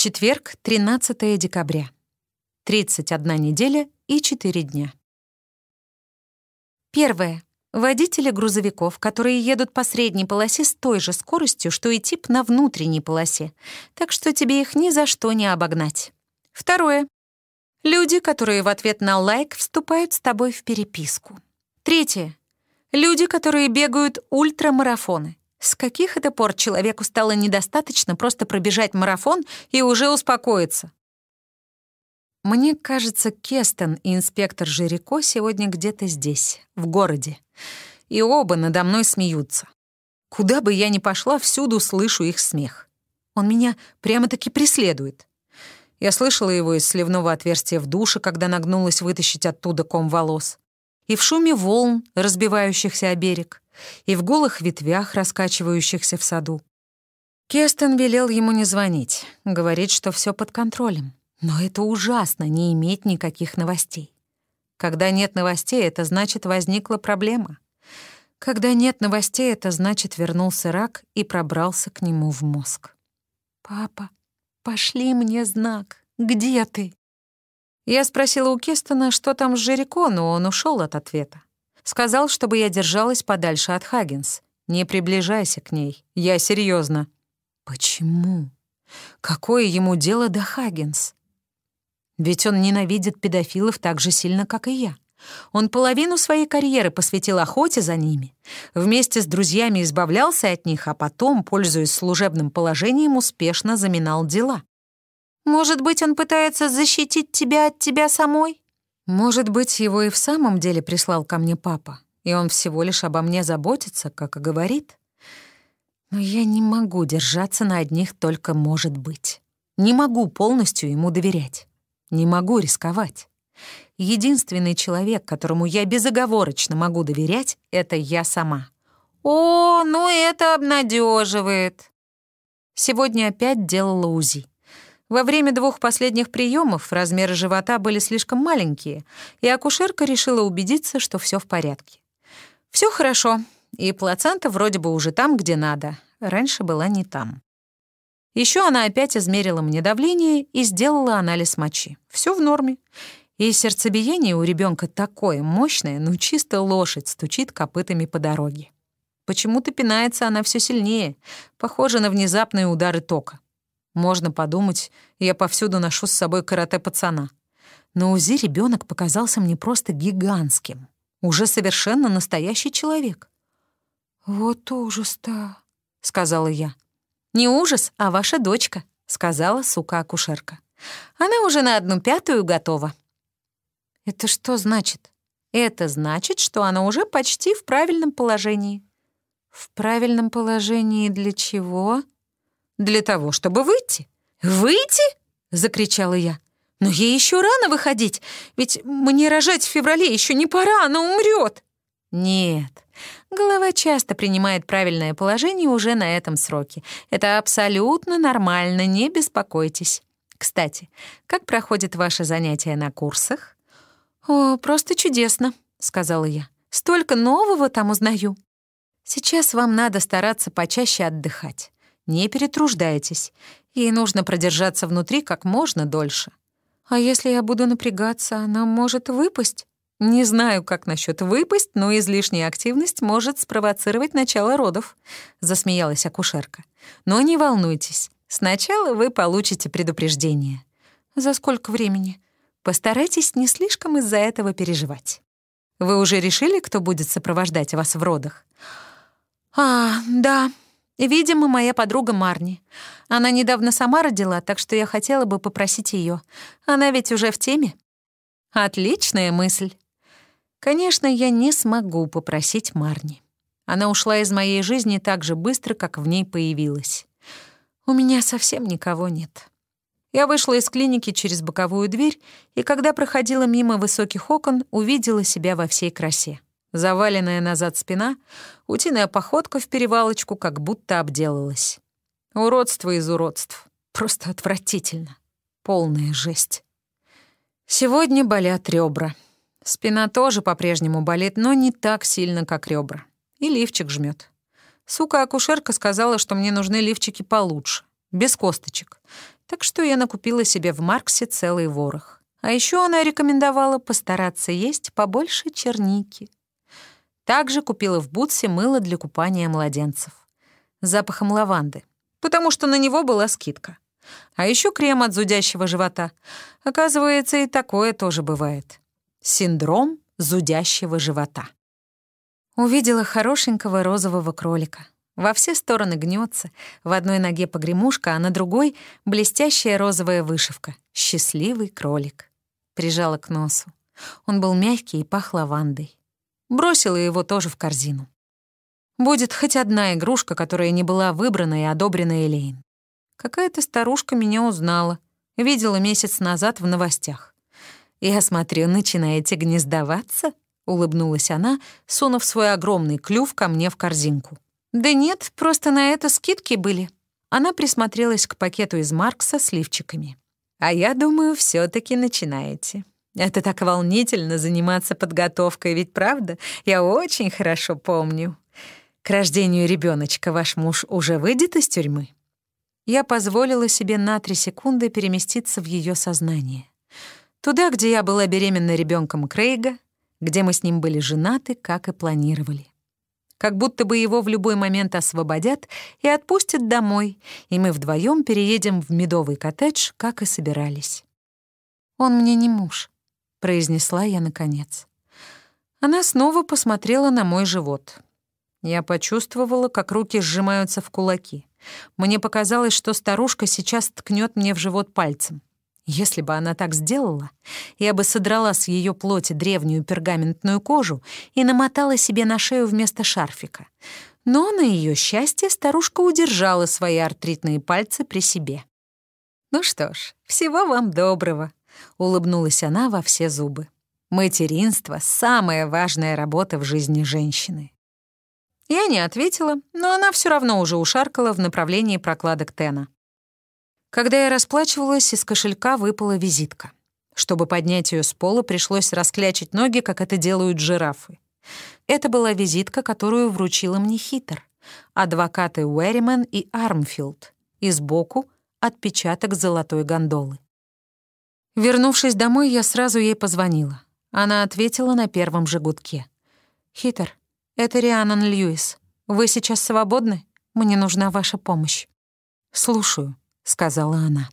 Четверг, 13 декабря. 31 неделя и 4 дня. Первое. Водители грузовиков, которые едут по средней полосе с той же скоростью, что и тип на внутренней полосе, так что тебе их ни за что не обогнать. Второе. Люди, которые в ответ на лайк вступают с тобой в переписку. Третье. Люди, которые бегают ультрамарафоны. С каких это пор человеку стало недостаточно просто пробежать марафон и уже успокоиться? Мне кажется, Кестон и инспектор Жирико сегодня где-то здесь, в городе. И оба надо мной смеются. Куда бы я ни пошла, всюду слышу их смех. Он меня прямо-таки преследует. Я слышала его из сливного отверстия в душе, когда нагнулась вытащить оттуда ком волос. И в шуме волн, разбивающихся о берег и в голых ветвях, раскачивающихся в саду. Кестон велел ему не звонить, говорит, что все под контролем. Но это ужасно, не иметь никаких новостей. Когда нет новостей, это значит, возникла проблема. Когда нет новостей, это значит, вернулся рак и пробрался к нему в мозг. «Папа, пошли мне знак. Где ты?» Я спросила у Кестона, что там с Жирико, но он ушел от ответа. Сказал, чтобы я держалась подальше от Хаггинс. Не приближайся к ней. Я серьезно. Почему? Какое ему дело до Хаггинс? Ведь он ненавидит педофилов так же сильно, как и я. Он половину своей карьеры посвятил охоте за ними, вместе с друзьями избавлялся от них, а потом, пользуясь служебным положением, успешно заминал дела. Может быть, он пытается защитить тебя от тебя самой? Может быть, его и в самом деле прислал ко мне папа, и он всего лишь обо мне заботится, как и говорит. Но я не могу держаться на одних только «может быть». Не могу полностью ему доверять. Не могу рисковать. Единственный человек, которому я безоговорочно могу доверять, это я сама. О, ну это обнадеживает. Сегодня опять делала УЗИ. Во время двух последних приемов размеры живота были слишком маленькие, и акушерка решила убедиться, что все в порядке. Все хорошо, и плацента вроде бы уже там, где надо. Раньше была не там. Еще она опять измерила мне давление и сделала анализ мочи. Все в норме. И сердцебиение у ребенка такое мощное, ну чисто лошадь стучит копытами по дороге. Почему-то пинается она все сильнее, похоже на внезапные удары тока. Можно подумать, я повсюду ношу с собой карате-пацана. На УЗИ ребенок показался мне просто гигантским. Уже совершенно настоящий человек. «Вот ужас-то», — сказала я. «Не ужас, а ваша дочка», — сказала сука-акушерка. «Она уже на одну пятую готова». «Это что значит?» «Это значит, что она уже почти в правильном положении». «В правильном положении для чего?» Для того, чтобы выйти. «Выйти?» — закричала я. «Но ей еще рано выходить, ведь мне рожать в феврале еще не пора, она умрет». «Нет, голова часто принимает правильное положение уже на этом сроке. Это абсолютно нормально, не беспокойтесь. Кстати, как проходит ваше занятие на курсах?» «О, просто чудесно», — сказала я. «Столько нового там узнаю». «Сейчас вам надо стараться почаще отдыхать. Не перетруждайтесь. Ей нужно продержаться внутри как можно дольше. А если я буду напрягаться, она может выпасть? Не знаю, как насчет выпасть, но излишняя активность может спровоцировать начало родов, засмеялась акушерка. Но не волнуйтесь. Сначала вы получите предупреждение. За сколько времени? Постарайтесь не слишком из-за этого переживать. Вы уже решили, кто будет сопровождать вас в родах? А, да, Видимо, моя подруга Марни. Она недавно сама родила, так что я хотела бы попросить ее. Она ведь уже в теме. Отличная мысль. Конечно, я не смогу попросить Марни. Она ушла из моей жизни так же быстро, как в ней появилась. У меня совсем никого нет. Я вышла из клиники через боковую дверь, и когда проходила мимо высоких окон, увидела себя во всей красе. Заваленная назад спина, утиная походка в перевалочку как будто обделалась. Уродство из уродств. Просто отвратительно. Полная жесть. Сегодня болят ребра. Спина тоже по-прежнему болит, но не так сильно, как ребра. И лифчик жмет. Сука-акушерка сказала, что мне нужны лифчики получше. без косточек. Так что я накупила себе в Марксе целый ворох. А еще она рекомендовала постараться есть побольше черники. Также купила в Бутсе мыло для купания младенцев. С запахом лаванды, потому что на него была скидка. А еще крем от зудящего живота. Оказывается, и такое тоже бывает. Синдром зудящего живота. Увидела хорошенького розового кролика. Во все стороны гнется, в одной ноге погремушка, а на другой — блестящая розовая вышивка. Счастливый кролик. Прижала к носу. Он был мягкий и пах лавандой. Бросила его тоже в корзину. Будет хоть одна игрушка, которая не была выбрана и одобрена Элейн. Какая-то старушка меня узнала. Видела месяц назад в новостях. «Я смотрю, начинаете гнездоваться?» — улыбнулась она, сунув свой огромный клюв ко мне в корзинку. «Да нет, просто на это скидки были». Она присмотрелась к пакету из Маркса с лифчиками. «А я думаю, все таки начинаете. Это так волнительно заниматься подготовкой, ведь правда? Я очень хорошо помню. К рождению ребеночка ваш муж уже выйдет из тюрьмы?» я позволила себе на три секунды переместиться в ее сознание. Туда, где я была беременна ребенком Крейга, где мы с ним были женаты, как и планировали. Как будто бы его в любой момент освободят и отпустят домой, и мы вдвоем переедем в медовый коттедж, как и собирались. «Он мне не муж», — произнесла я наконец. Она снова посмотрела на мой живот. Я почувствовала, как руки сжимаются в кулаки. Мне показалось, что старушка сейчас ткнет мне в живот пальцем. Если бы она так сделала, я бы содрала с ее плоти древнюю пергаментную кожу и намотала себе на шею вместо шарфика. Но, на ее счастье, старушка удержала свои артритные пальцы при себе. «Ну что ж, всего вам доброго», — улыбнулась она во все зубы. «Материнство — самая важная работа в жизни женщины». Я не ответила, но она все равно уже ушаркала в направлении прокладок Тена. Когда я расплачивалась, из кошелька выпала визитка. Чтобы поднять ее с пола, пришлось расклячить ноги, как это делают жирафы. Это была визитка, которую вручила мне Хитер. Адвокаты Уэримен и Армфилд. И сбоку — отпечаток золотой гондолы. Вернувшись домой, я сразу ей позвонила. Она ответила на первом же гудке. «Хитер, «Это Рианан Льюис. Вы сейчас свободны? Мне нужна ваша помощь». «Слушаю», — сказала она.